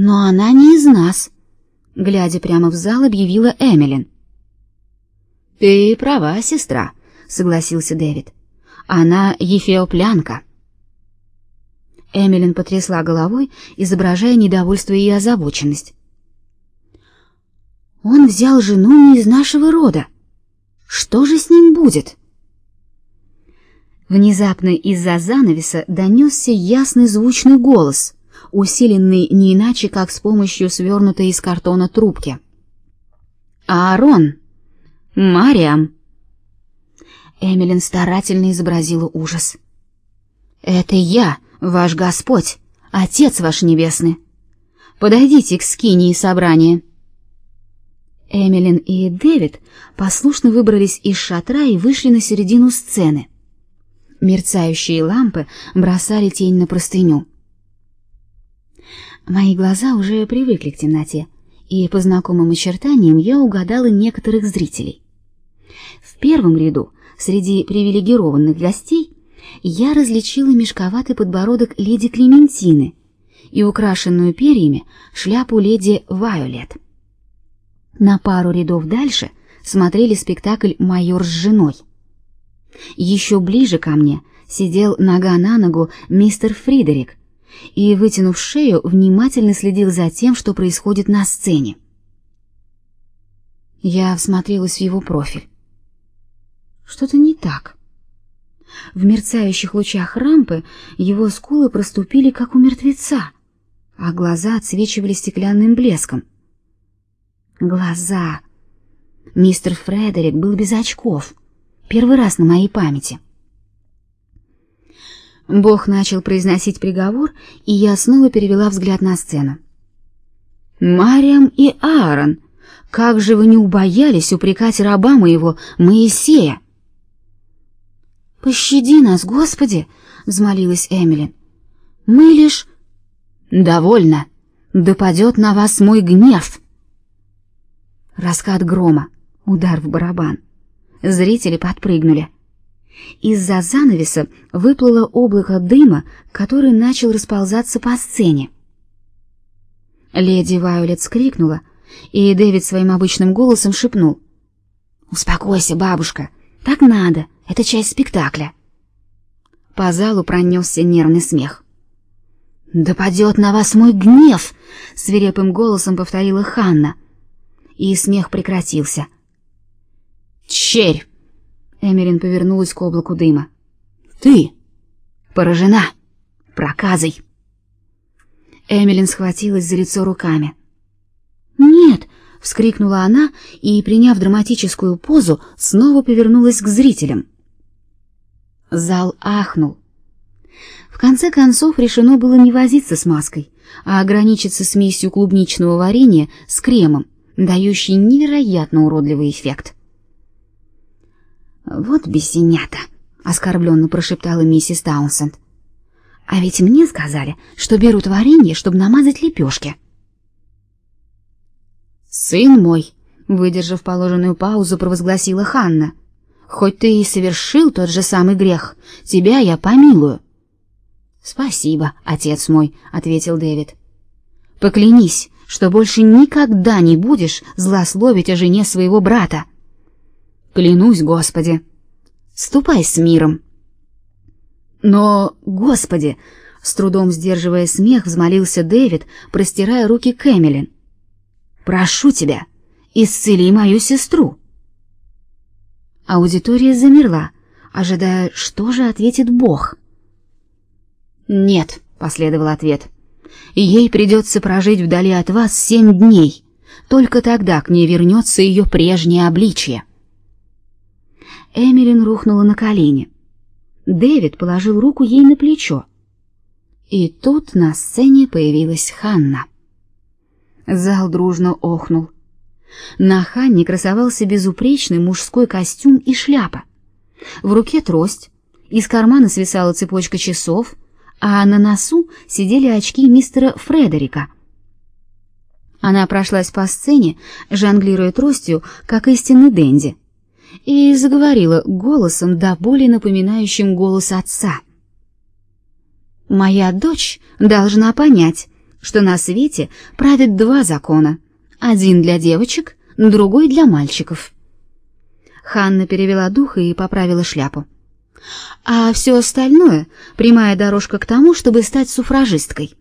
Но она не из нас, глядя прямо в зал, объявила Эмилин. Ты права, сестра, согласился Дэвид. Она ефиоплянка. Эмилин потрясла головой, изображая недовольство и озабоченность. Он взял жену не из нашего рода. Что же с ним будет? Внезапно из-за занавеса донесся ясный звучный голос, усиленный не иначе, как с помощью свернутой из картона трубки. «Аарон! Мариам!» Эмилин старательно изобразила ужас. «Это я, ваш Господь, Отец ваш Небесный. Подойдите к скинии собрания». Эмилин и Дэвид послушно выбрались из шатра и вышли на середину сцены. Мерцающие лампы бросали тень на простыню. Мои глаза уже привыкли к темноте, и по знакомым очертаниям я угадала некоторых зрителей. В первом ряду, среди привилегированных гостей, я различила мешковатый подбородок леди Клементины и украшенную перьями шляпу леди Вайолет. На пару рядов дальше смотрели спектакль «Майор с женой». Еще ближе ко мне сидел нога на ногу мистер Фридерик и, вытянув шею, внимательно следил за тем, что происходит на сцене. Я всмотрелась в его профиль. Что-то не так. В мерцающих лучах рампы его скулы проступили, как у мертвеца, а глаза отсвечивали стеклянным блеском. Глаза. Мистер Фредерик был без очков. Первый раз на моей памяти. Бог начал произносить приговор, и я снова перевела взгляд на сцену. Мариам и Аарон, как же вы не убоялись упрекать раба моего Моисея? Пощади нас, Господи, взмолилась Эмили. Мы лишь довольно. Да падет на вас мой гнев. Раскат грома, удар в барабан. Зрители подпрыгнули. Из-за занавеса выплыло облако дыма, который начал расползаться по сцене. Леди Вайолет скрикнула, и Дэвид своим обычным голосом шепнул: "Успокойся, бабушка. Так надо. Это часть спектакля". По залу пронесся нервный смех. «Да падет на вас мой гнев!» — свирепым голосом повторила Ханна и смех прекратился. «Черь!» — Эмерин повернулась к облаку дыма. «Ты поражена проказой!» Эмилин схватилась за лицо руками. «Нет!» — вскрикнула она и, приняв драматическую позу, снова повернулась к зрителям. Зал ахнул. В конце концов решено было не возиться с маской, а ограничиться смесью клубничного варенья с кремом дающий невероятно уродливый эффект. Вот бесенята, оскорбленно прошептала миссис Таунсенд. А ведь мне сказали, что берут варенье, чтобы намазать лепешки. Сын мой, выдержав положенную паузу, провозгласила Ханна. Хоть ты и совершил тот же самый грех, тебя я помилую. Спасибо, отец мой, ответил Дэвид. Поклянись, что больше никогда не будешь злословить о жене своего брата. Клянусь, Господи. Ступай с миром. Но, Господи, с трудом сдерживая смех, взмолился Дэвид, простирая руки к Эмилин. Прошу тебя, исцели мою сестру. Аудитория замерла, ожидая, что же ответит Бог. Нет, последовал ответ ей придется прожить вдали от вас семь дней. Только тогда к ней вернется ее прежнее обличье. Эмилин рухнула на колени. Дэвид положил руку ей на плечо. И тут на сцене появилась Ханна. Зал дружно охнул. На Ханне красовался безупречный мужской костюм и шляпа. В руке трость, из кармана свисала цепочка часов — а на носу сидели очки мистера Фредерика. Она прошлась по сцене, жонглируя тростью, как истинный денди, и заговорила голосом до боли напоминающим голос отца. «Моя дочь должна понять, что на свете правят два закона: один для девочек, другой для мальчиков. Ханна перевела дух и поправила шляпу. А все остальное прямая дорожка к тому, чтобы стать суфражисткой.